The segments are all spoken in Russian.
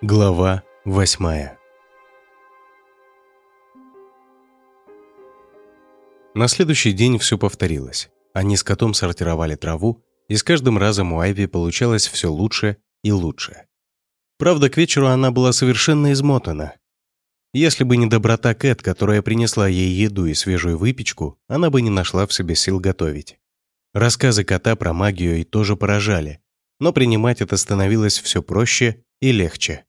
Глава восьмая На следующий день все повторилось. Они с котом сортировали траву, и с каждым разом у Айви получалось все лучше и лучше. Правда, к вечеру она была совершенно измотана. Если бы не доброта Кэт, которая принесла ей еду и свежую выпечку, она бы не нашла в себе сил готовить. Рассказы кота про магию и тоже поражали, но принимать это становилось все проще и легче.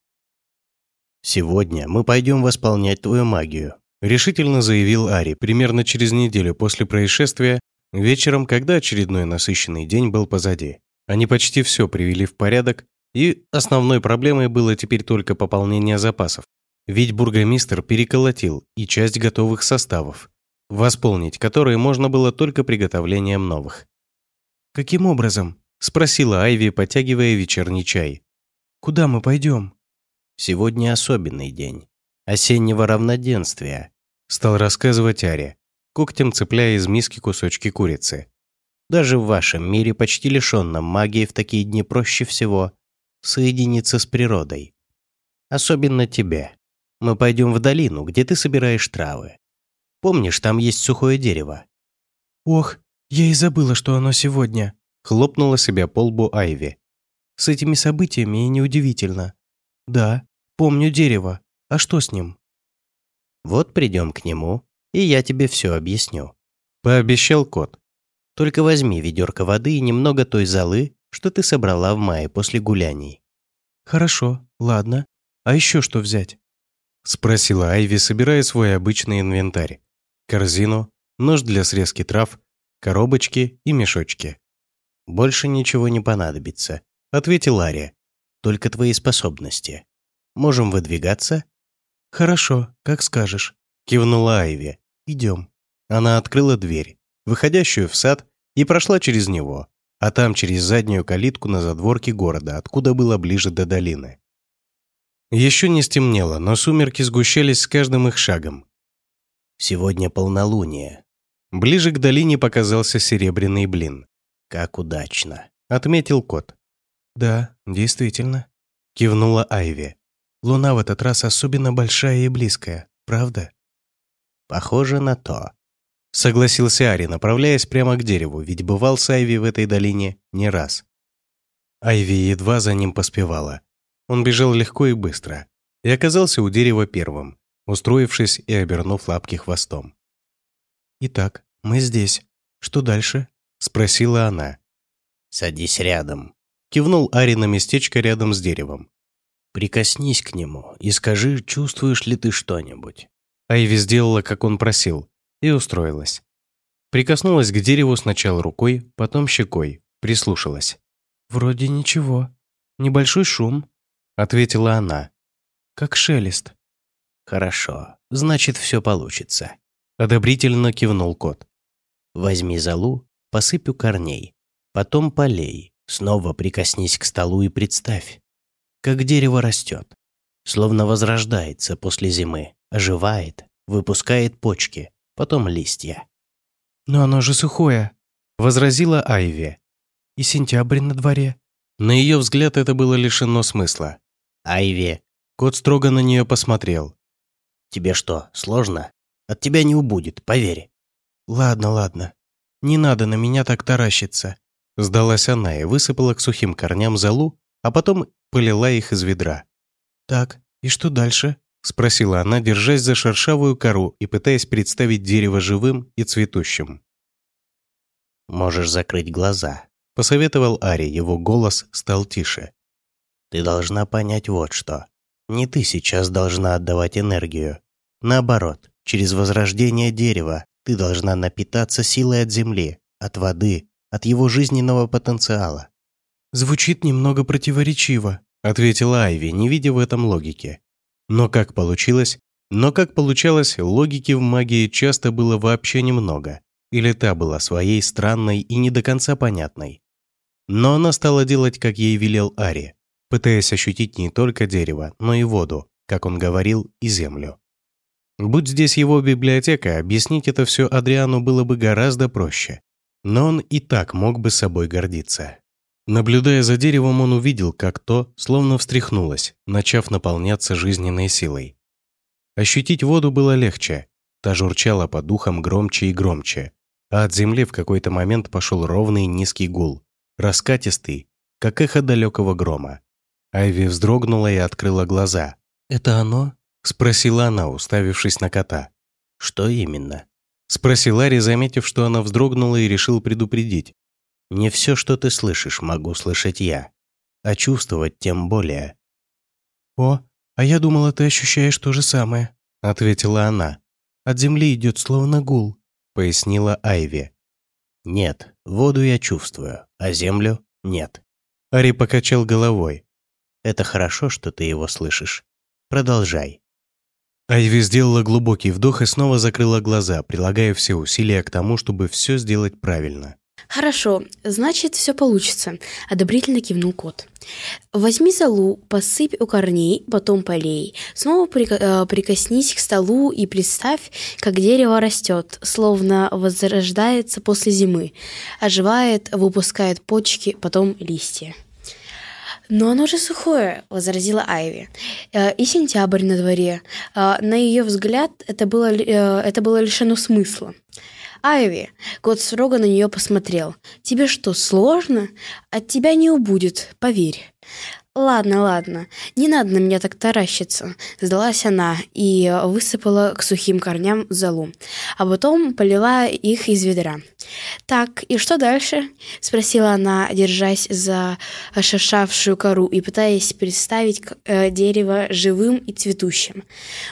«Сегодня мы пойдем восполнять твою магию», — решительно заявил Ари примерно через неделю после происшествия, вечером, когда очередной насыщенный день был позади. Они почти все привели в порядок, и основной проблемой было теперь только пополнение запасов. Ведь бургомистр переколотил и часть готовых составов, восполнить которые можно было только приготовлением новых. «Каким образом?» – спросила Айви, потягивая вечерний чай. «Куда мы пойдем?» «Сегодня особенный день. Осеннего равноденствия», – стал рассказывать Ари, когтем цепляя из миски кусочки курицы. «Даже в вашем мире, почти лишенном магии, в такие дни проще всего соединиться с природой. Особенно тебе. Мы пойдем в долину, где ты собираешь травы. Помнишь, там есть сухое дерево?» «Ох, «Я и забыла, что оно сегодня», — хлопнула себя по лбу Айви. «С этими событиями и неудивительно. Да, помню дерево. А что с ним?» «Вот придем к нему, и я тебе все объясню», — пообещал кот. «Только возьми ведерко воды и немного той золы, что ты собрала в мае после гуляний». «Хорошо, ладно. А еще что взять?» — спросила Айви, собирая свой обычный инвентарь. Корзину, нож для срезки трав, коробочки и мешочки. «Больше ничего не понадобится», — ответил Ария. «Только твои способности. Можем выдвигаться?» «Хорошо, как скажешь», — кивнула Айви. «Идем». Она открыла дверь, выходящую в сад, и прошла через него, а там через заднюю калитку на задворке города, откуда было ближе до долины. Еще не стемнело, но сумерки сгущались с каждым их шагом. «Сегодня полнолуние», Ближе к долине показался серебряный блин. «Как удачно», — отметил кот. «Да, действительно», — кивнула Айви. «Луна в этот раз особенно большая и близкая, правда?» «Похоже на то», — согласился Ари, направляясь прямо к дереву, ведь бывал с Айви в этой долине не раз. Айви едва за ним поспевала. Он бежал легко и быстро, и оказался у дерева первым, устроившись и обернув лапки хвостом. «Итак, мы здесь. Что дальше?» — спросила она. «Садись рядом», — кивнул Ари на местечко рядом с деревом. «Прикоснись к нему и скажи, чувствуешь ли ты что-нибудь». Айви сделала, как он просил, и устроилась. Прикоснулась к дереву сначала рукой, потом щекой, прислушалась. «Вроде ничего. Небольшой шум», — ответила она. «Как шелест». «Хорошо, значит, все получится», Одобрительно кивнул кот. Возьми золу, посыпь у корней, потом полей, снова прикоснись к столу и представь, как дерево растет, словно возрождается после зимы, оживает, выпускает почки, потом листья. «Но оно же сухое», — возразила Айви. «И сентябрь на дворе». На ее взгляд это было лишено смысла. «Айви». Кот строго на нее посмотрел. «Тебе что, сложно?» От тебя не убудет, поверь». «Ладно, ладно. Не надо на меня так таращиться». Сдалась она и высыпала к сухим корням золу, а потом полила их из ведра. «Так, и что дальше?» Спросила она, держась за шершавую кору и пытаясь представить дерево живым и цветущим. «Можешь закрыть глаза», — посоветовал Ари, его голос стал тише. «Ты должна понять вот что. Не ты сейчас должна отдавать энергию. Наоборот, Через возрождение дерева ты должна напитаться силой от земли, от воды, от его жизненного потенциала. «Звучит немного противоречиво», — ответила Айви, не видя в этом логики. Но как получилось? Но как получалось, логики в магии часто было вообще немного. Или та была своей странной и не до конца понятной. Но она стала делать, как ей велел Ари, пытаясь ощутить не только дерево, но и воду, как он говорил, и землю. Будь здесь его библиотека, объяснить это все Адриану было бы гораздо проще. Но он и так мог бы собой гордиться. Наблюдая за деревом, он увидел, как то словно встряхнулось, начав наполняться жизненной силой. Ощутить воду было легче. Та журчала по духам громче и громче, а от земли в какой-то момент пошел ровный низкий гул, раскатистый, как эхо далекого грома. Айви вздрогнула и открыла глаза. «Это оно?» – спросила она, уставившись на кота. «Что именно?» – спросил Ари, заметив, что она вздрогнула и решил предупредить. «Не все, что ты слышишь, могу слышать я, а чувствовать тем более». «О, а я думала, ты ощущаешь то же самое», – ответила она. «От земли идет словно гул», – пояснила Айви. «Нет, воду я чувствую, а землю – нет». Ари покачал головой. «Это хорошо, что ты его слышишь. Продолжай». Айви сделала глубокий вдох и снова закрыла глаза, прилагая все усилия к тому, чтобы все сделать правильно. «Хорошо, значит, все получится», — одобрительно кивнул кот. «Возьми золу, посыпь у корней, потом полей. Снова прика- э, прикоснись к столу и представь, как дерево растет, словно возрождается после зимы, оживает, выпускает почки, потом листья». «Но оно же сухое», — возразила Айви. «Э, «И сентябрь на дворе. Э, на ее взгляд это было, это было лишено смысла». «Айви!» — кот строго на нее посмотрел. «Тебе что, сложно? От тебя не убудет, поверь». «Ладно, ладно, не надо на меня так таращиться», — сдалась она и высыпала к сухим корням золу, а потом полила их из ведра. «Так, и что дальше?» — спросила она, держась за шершавшую кору и пытаясь представить э, дерево живым и цветущим.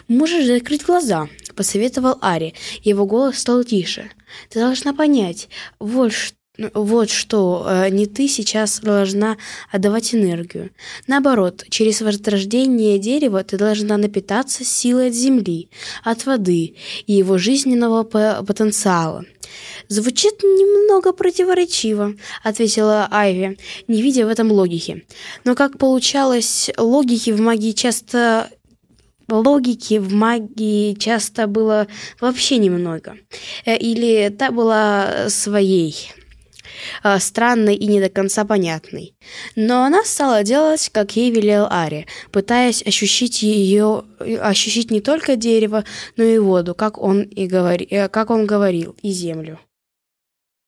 «Можешь закрыть глаза», — посоветовал Ари. Его голос стал тише. «Ты должна понять, вот что вот что, э, не ты сейчас должна отдавать энергию. Наоборот, через возрождение дерева ты должна напитаться силой от земли, от воды и его жизненного потенциала. «Звучит немного противоречиво», — ответила Айви, не видя в этом логики. Но, как получалось, логики в магии часто логики в магии часто было вообще немного. Э, или та была своей. Э, странной и не до конца понятной. Но она стала делать, как ей велел Ари, пытаясь ощутить ее, ощутить не только дерево, но и воду, как он, и говори, э, как он говорил, и землю.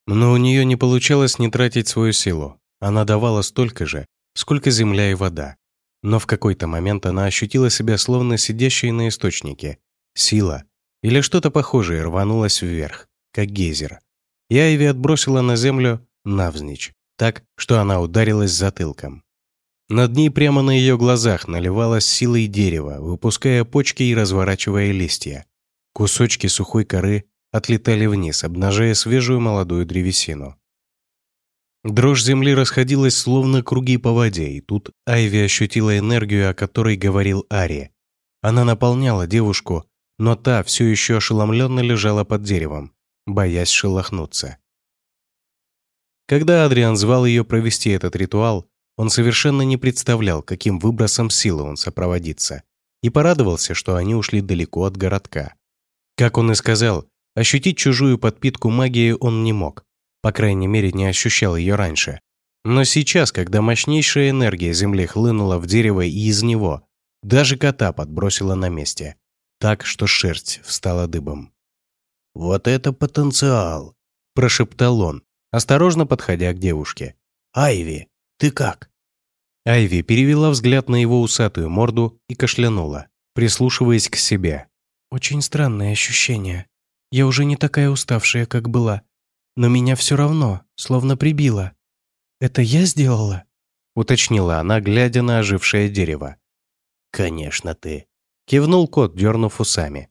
Но у нее не получалось не тратить свою силу. Она давала столько же, сколько земля и вода. Но в какой-то момент она ощутила себя словно сидящей на источнике. Сила или что-то похожее рванулось вверх, как гейзер. И Айви отбросила на землю навзничь, так, что она ударилась затылком. Над ней прямо на ее глазах наливалась силой дерева, выпуская почки и разворачивая листья. Кусочки сухой коры отлетали вниз, обнажая свежую молодую древесину. Дрожь земли расходилась словно круги по воде, и тут Айви ощутила энергию, о которой говорил Ари. Она наполняла девушку, но та все еще ошеломленно лежала под деревом, боясь шелохнуться. Когда Адриан звал ее провести этот ритуал, он совершенно не представлял, каким выбросом силы он сопроводится, и порадовался, что они ушли далеко от городка. Как он и сказал, ощутить чужую подпитку магии он не мог, по крайней мере, не ощущал ее раньше. Но сейчас, когда мощнейшая энергия Земли хлынула в дерево и из него, даже кота подбросила на месте, так что шерсть встала дыбом. «Вот это потенциал!» – прошептал он, осторожно подходя к девушке. «Айви, ты как?» Айви перевела взгляд на его усатую морду и кашлянула, прислушиваясь к себе. «Очень странное ощущение. Я уже не такая уставшая, как была. Но меня все равно, словно прибило. Это я сделала?» уточнила она, глядя на ожившее дерево. «Конечно ты», — кивнул кот, дернув усами.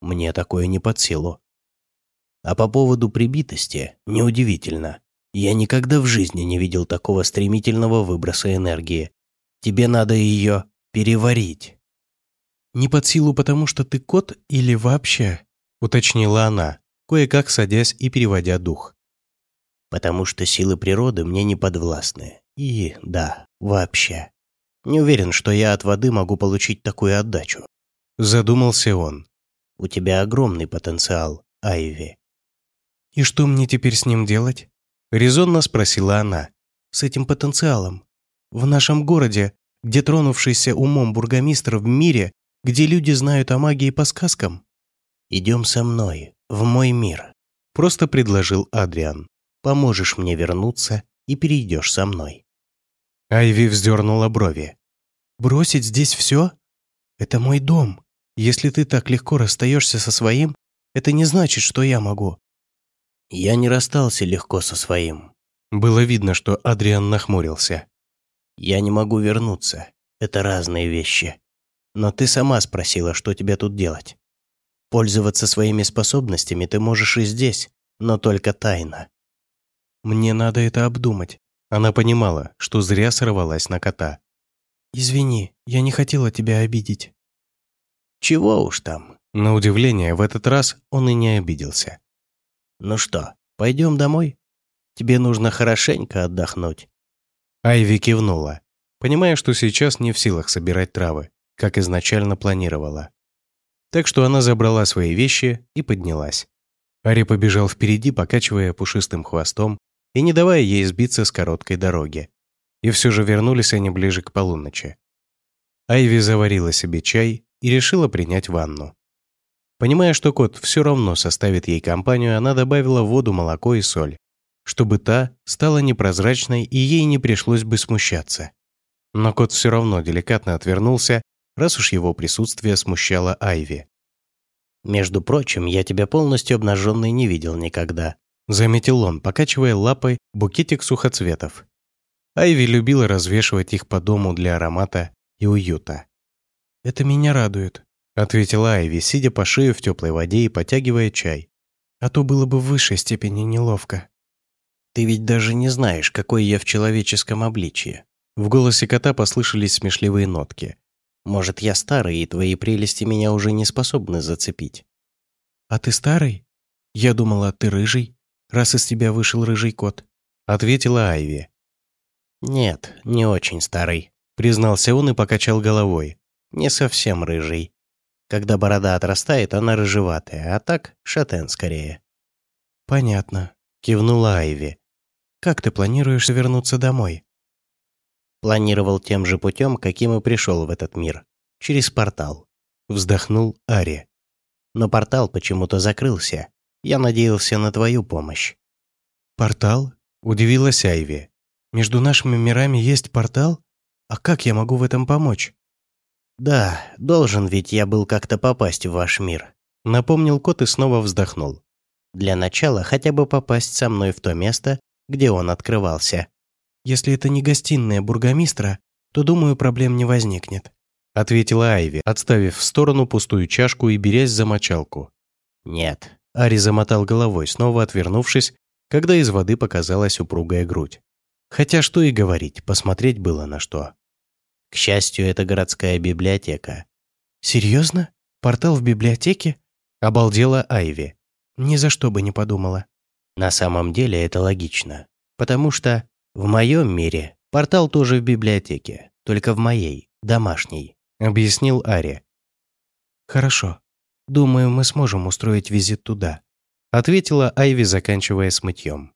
«Мне такое не под силу. А по поводу прибитости, неудивительно. Я никогда в жизни не видел такого стремительного выброса энергии. Тебе надо ее переварить. «Не под силу, потому что ты кот или вообще?» — уточнила она, кое-как садясь и переводя дух. «Потому что силы природы мне не подвластны. И, да, вообще. Не уверен, что я от воды могу получить такую отдачу». Задумался он. «У тебя огромный потенциал, Айви. «И что мне теперь с ним делать?» — резонно спросила она. с этим потенциалом. В нашем городе, где тронувшийся умом бургомистр в мире, где люди знают о магии по сказкам. «Идем со мной, в мой мир», – просто предложил Адриан. «Поможешь мне вернуться и перейдешь со мной». Айви вздернула брови. «Бросить здесь все? Это мой дом. Если ты так легко расстаешься со своим, это не значит, что я могу». «Я не расстался легко со своим». Было видно, что Адриан нахмурился. «Я не могу вернуться. Это разные вещи. Но ты сама спросила, что тебе тут делать. Пользоваться своими способностями ты можешь и здесь, но только тайно. Мне надо это обдумать. Она понимала, что зря сорвалась на кота. «Извини, я не хотела тебя обидеть». «Чего уж там?» На удивление, в этот раз он и не обиделся. «Ну что, пойдем домой? Тебе нужно хорошенько отдохнуть». Айви кивнула, понимая, что сейчас не в силах собирать травы, как изначально планировала. Так что она забрала свои вещи и поднялась. Ари побежал впереди, покачивая пушистым хвостом и не давая ей сбиться с короткой дороги. И все же вернулись они ближе к полуночи. Айви заварила себе чай и решила принять ванну. Понимая, что кот все равно составит ей компанию, она добавила в воду молоко и соль, чтобы та стала непрозрачной и ей не пришлось бы смущаться. Но кот все равно деликатно отвернулся, раз уж его присутствие смущало Айви. «Между прочим, я тебя полностью обнаженной не видел никогда», заметил он, покачивая лапой букетик сухоцветов. Айви любила развешивать их по дому для аромата и уюта. «Это меня радует», — ответила Айви, сидя по шею в теплой воде и потягивая чай. «А то было бы в высшей степени неловко». «Ты ведь даже не знаешь, какой я в человеческом обличье». В голосе кота послышались смешливые нотки. «Может, я старый, и твои прелести меня уже не способны зацепить». «А ты старый? Я думала, ты рыжий» раз из тебя вышел рыжий кот», — ответила Айви. «Нет, не очень старый», — признался он и покачал головой. «Не совсем рыжий. Когда борода отрастает, она рыжеватая, а так шатен скорее». «Понятно», — кивнула Айви. «Как ты планируешь вернуться домой?» Планировал тем же путем, каким и пришел в этот мир. Через портал. Вздохнул Ари. Но портал почему-то закрылся. Я надеялся на твою помощь». «Портал?» – удивилась Айви. «Между нашими мирами есть портал? А как я могу в этом помочь?» «Да, должен ведь я был как-то попасть в ваш мир», – напомнил кот и снова вздохнул. «Для начала хотя бы попасть со мной в то место, где он открывался». «Если это не гостиная бургомистра, то, думаю, проблем не возникнет», – ответила Айви, отставив в сторону пустую чашку и берясь за мочалку. «Нет, Ари замотал головой, снова отвернувшись, когда из воды показалась упругая грудь. Хотя что и говорить, посмотреть было на что. К счастью, это городская библиотека. «Серьезно? Портал в библиотеке?» Обалдела Айви. Ни за что бы не подумала. На самом деле это логично. Потому что в моем мире портал тоже в библиотеке, только в моей, домашней, объяснил Ари. Хорошо. Думаю, мы сможем устроить визит туда», ответила Айви, заканчивая с мытьем.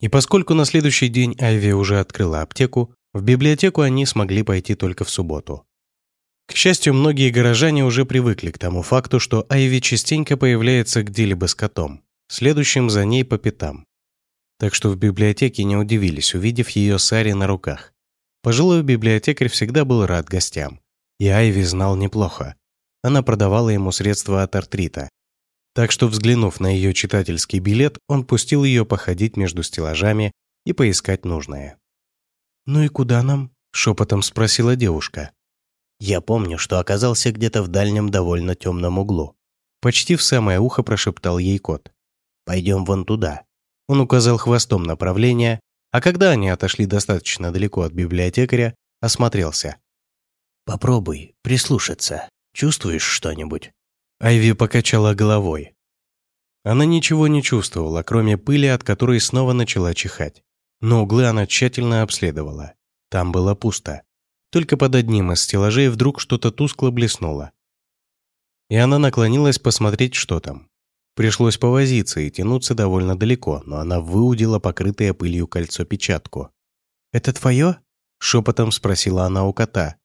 И поскольку на следующий день Айви уже открыла аптеку, в библиотеку они смогли пойти только в субботу. К счастью, многие горожане уже привыкли к тому факту, что Айви частенько появляется где-либо с котом, следующим за ней по пятам. Так что в библиотеке не удивились, увидев ее с Ари на руках. Пожилой библиотекарь всегда был рад гостям, и Айви знал неплохо, она продавала ему средства от артрита. Так что, взглянув на ее читательский билет, он пустил ее походить между стеллажами и поискать нужное. «Ну и куда нам?» – шепотом спросила девушка. «Я помню, что оказался где-то в дальнем довольно темном углу». Почти в самое ухо прошептал ей кот. «Пойдем вон туда». Он указал хвостом направление, а когда они отошли достаточно далеко от библиотекаря, осмотрелся. «Попробуй прислушаться». Чувствуешь что-нибудь?» Айви покачала головой. Она ничего не чувствовала, кроме пыли, от которой снова начала чихать. Но углы она тщательно обследовала. Там было пусто. Только под одним из стеллажей вдруг что-то тускло блеснуло. И она наклонилась посмотреть, что там. Пришлось повозиться и тянуться довольно далеко, но она выудила покрытое пылью кольцо печатку. «Это твое?» — шепотом спросила она у кота.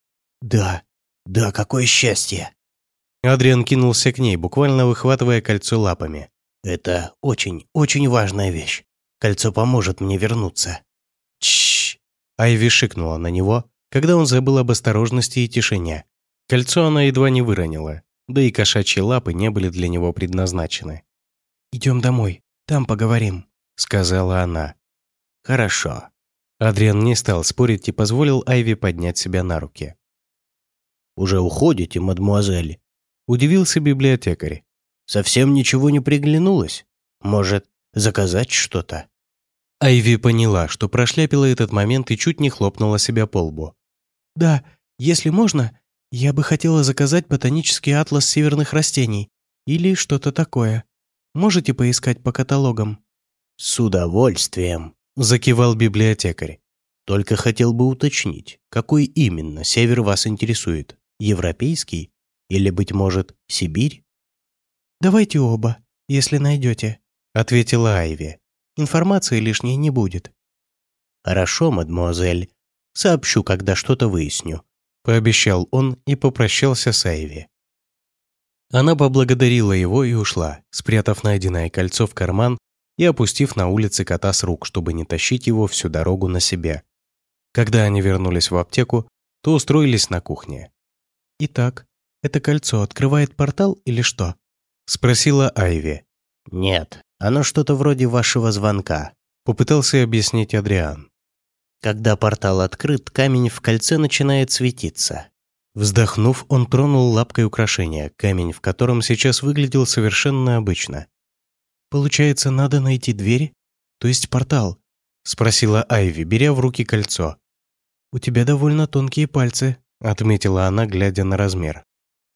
«Да, да, какое счастье!» Адриан кинулся к ней, буквально выхватывая кольцо лапами. «Это очень, очень важная вещь. Кольцо поможет мне вернуться». Чш! Айви шикнула на него, когда он забыл об осторожности и тишине. Кольцо она едва не выронила, да и кошачьи лапы не были для него предназначены. «Идем домой, там поговорим», — сказала она. «Хорошо». Адриан не стал спорить и позволил Айви поднять себя на руки. «Уже уходите, мадмуазель?» — удивился библиотекарь. «Совсем ничего не приглянулось? Может, заказать что-то?» Айви поняла, что прошляпила этот момент и чуть не хлопнула себя по лбу. «Да, если можно, я бы хотела заказать ботанический атлас северных растений или что-то такое. Можете поискать по каталогам?» «С удовольствием», – закивал библиотекарь. «Только хотел бы уточнить, какой именно север вас интересует? Европейский? Или, быть может, Сибирь?» «Давайте оба, если найдете», – ответила Айви. «Информации лишней не будет». «Хорошо, мадемуазель. Сообщу, когда что-то выясню пообещал он и попрощался с Айви. Она поблагодарила его и ушла, спрятав найденное кольцо в карман и опустив на улице кота с рук, чтобы не тащить его всю дорогу на себе. Когда они вернулись в аптеку, то устроились на кухне. «Итак, это кольцо открывает портал или что?» – спросила Айви. «Нет, оно что-то вроде вашего звонка», – попытался объяснить Адриан. Когда портал открыт, камень в кольце начинает светиться. Вздохнув, он тронул лапкой украшение, камень в котором сейчас выглядел совершенно обычно. «Получается, надо найти дверь? То есть портал?» — спросила Айви, беря в руки кольцо. «У тебя довольно тонкие пальцы», — отметила она, глядя на размер.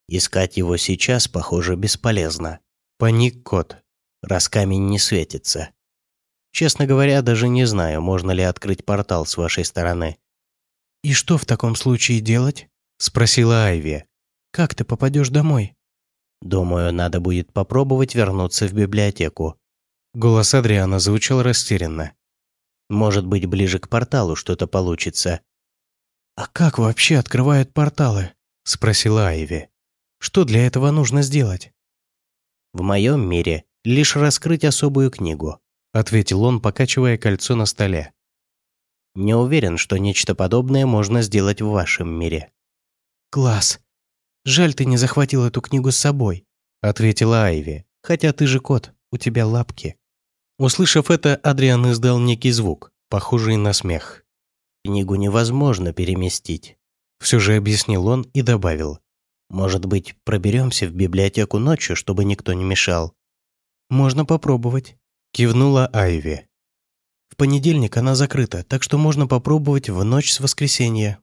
«Искать его сейчас, похоже, бесполезно», — паник кот, раз камень не светится. Честно говоря, даже не знаю, можно ли открыть портал с вашей стороны. «И что в таком случае делать?» – спросила Айви. «Как ты попадешь домой?» «Думаю, надо будет попробовать вернуться в библиотеку». Голос Адриана звучал растерянно. «Может быть, ближе к порталу что-то получится». «А как вообще открывают порталы?» – спросила Айви. «Что для этого нужно сделать?» «В моем мире лишь раскрыть особую книгу ответил он, покачивая кольцо на столе. Не уверен, что нечто подобное можно сделать в вашем мире. Класс. Жаль, ты не захватил эту книгу с собой, ответила Айви. Хотя ты же кот, у тебя лапки. Услышав это, Адриан издал некий звук, похожий на смех. Книгу невозможно переместить. Все же объяснил он и добавил. Может быть, проберемся в библиотеку ночью, чтобы никто не мешал? Можно попробовать кивнула Айви. В понедельник она закрыта, так что можно попробовать в ночь с воскресенья.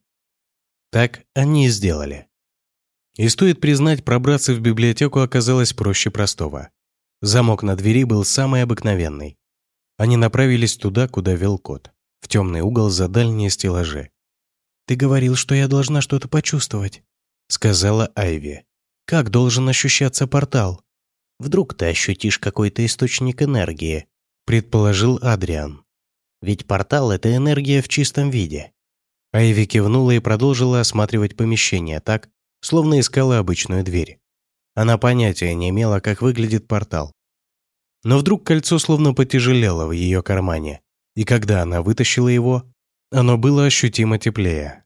Так они и сделали. И стоит признать, пробраться в библиотеку оказалось проще простого. Замок на двери был самый обыкновенный. Они направились туда, куда вел кот, в темный угол за дальние стеллажи. «Ты говорил, что я должна что-то почувствовать», — сказала Айви. «Как должен ощущаться портал?» Вдруг ты ощутишь какой-то источник энергии, предположил Адриан. Ведь портал — это энергия в чистом виде. Айви кивнула и продолжила осматривать помещение так, словно искала обычную дверь. Она понятия не имела, как выглядит портал. Но вдруг кольцо словно потяжелело в ее кармане, и когда она вытащила его, оно было ощутимо теплее.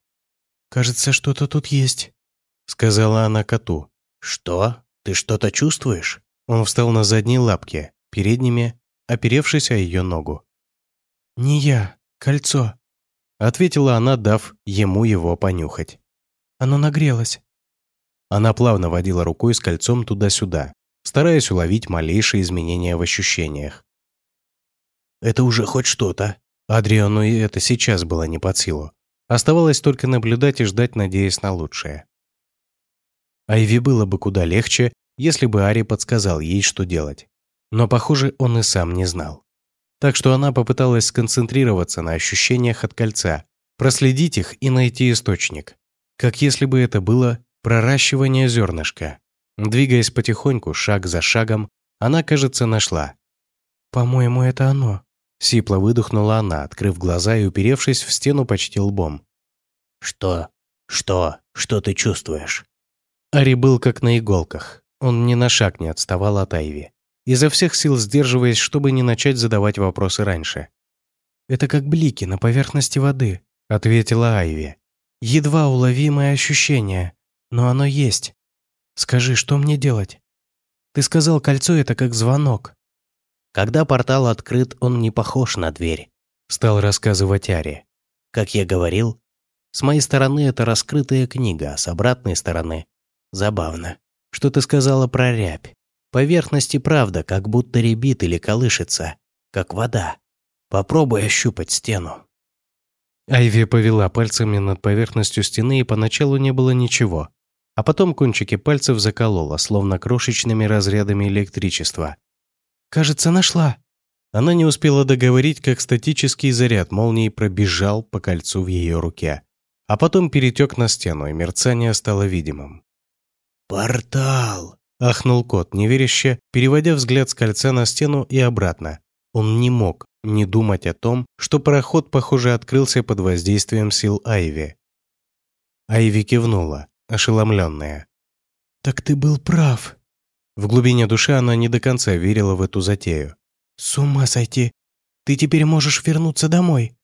«Кажется, что-то тут есть», — сказала она коту. «Что? Ты что-то чувствуешь?» Он встал на задние лапки, передними, оперевшись о ее ногу. «Не я, кольцо», — ответила она, дав ему его понюхать. «Оно нагрелось». Она плавно водила рукой с кольцом туда-сюда, стараясь уловить малейшие изменения в ощущениях. «Это уже хоть что-то». Адриану и это сейчас было не под силу. Оставалось только наблюдать и ждать, надеясь на лучшее. Айви было бы куда легче, если бы Ари подсказал ей, что делать. Но, похоже, он и сам не знал. Так что она попыталась сконцентрироваться на ощущениях от кольца, проследить их и найти источник. Как если бы это было проращивание зернышка. Двигаясь потихоньку, шаг за шагом, Она, кажется, нашла. «По-моему, это оно», — сипло выдохнула она, открыв глаза и уперевшись в стену почти лбом. «Что? Что? Что ты чувствуешь?» Ари был как на иголках. Он ни на шаг не отставал от Айви, изо всех сил сдерживаясь, чтобы не начать задавать вопросы раньше. «Это как блики на поверхности воды», — ответила Айви. «Едва уловимое ощущение, но оно есть. Скажи, что мне делать? Ты сказал, кольцо — это как звонок». Когда портал открыт, он не похож на дверь, стал рассказывать Ари. Как я говорил, с моей стороны это раскрытая книга, а с обратной стороны — забавно. Что ты сказала про рябь? Поверхность и правда, как будто ребит или колышется, как вода. Попробуй ощупать стену. Айви повела пальцами над поверхностью стены, и поначалу не было ничего. А потом кончики пальцев заколола, словно крошечными разрядами электричества. «Кажется, нашла». Она не успела договорить, как статический заряд молнии пробежал по кольцу в ее руке, а потом перетек на стену, и мерцание стало видимым. «Портал!» – ахнул кот, неверяще, переводя взгляд с кольца на стену и обратно. Он не мог не думать о том, что пароход, похоже, открылся под воздействием сил Айви. Айви кивнула, ошеломленная. «Так ты был прав». В глубине души она не до конца верила в эту затею. «С ума сойти! Ты теперь можешь вернуться домой!»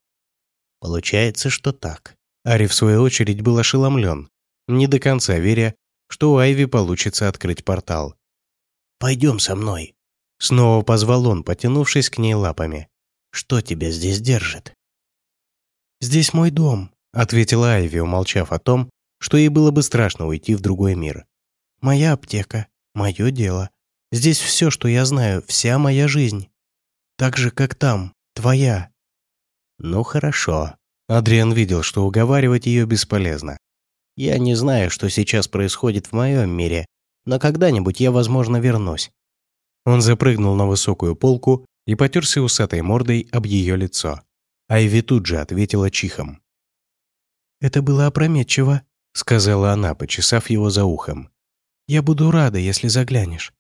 Получается, что так. Ари, в свою очередь, был ошеломлен, не до конца веря, что у Айви получится открыть портал. «Пойдем со мной», — снова позвал он, потянувшись к ней лапами. «Что тебя здесь держит?» «Здесь мой дом», — ответила Айви, умолчав о том, что ей было бы страшно уйти в другой мир. «Моя аптека, мое дело. Здесь все, что я знаю, вся моя жизнь. Так же, как там, твоя». «Ну хорошо». Адриан видел, что уговаривать ее бесполезно. Я не знаю, что сейчас происходит в моем мире, но когда-нибудь я, возможно, вернусь». Он запрыгнул на высокую полку и потерся усатой мордой об ее лицо. Айви тут же ответила чихом. «Это было опрометчиво», — сказала она, почесав его за ухом. «Я буду рада, если заглянешь».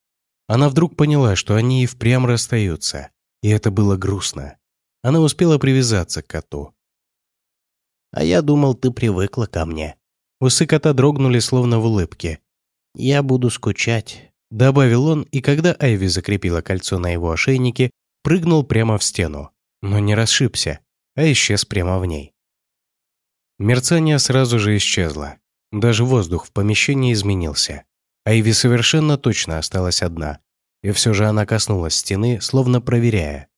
Она вдруг поняла, что они и впрямь расстаются, и это было грустно. Она успела привязаться к коту. «А я думал, ты привыкла ко мне», Усы кота дрогнули, словно в улыбке. «Я буду скучать», — добавил он, и когда Айви закрепила кольцо на его ошейнике, прыгнул прямо в стену, но не расшибся, а исчез прямо в ней. Мерцание сразу же исчезло. Даже воздух в помещении изменился. Айви совершенно точно осталась одна, и все же она коснулась стены, словно проверяя.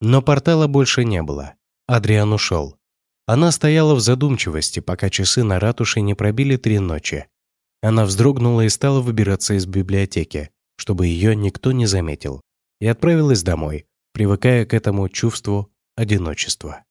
Но портала больше не было. Адриан ушел. Она стояла в задумчивости, пока часы на ратуше не пробили три ночи. Она вздрогнула и стала выбираться из библиотеки, чтобы ее никто не заметил, и отправилась домой, привыкая к этому чувству одиночества.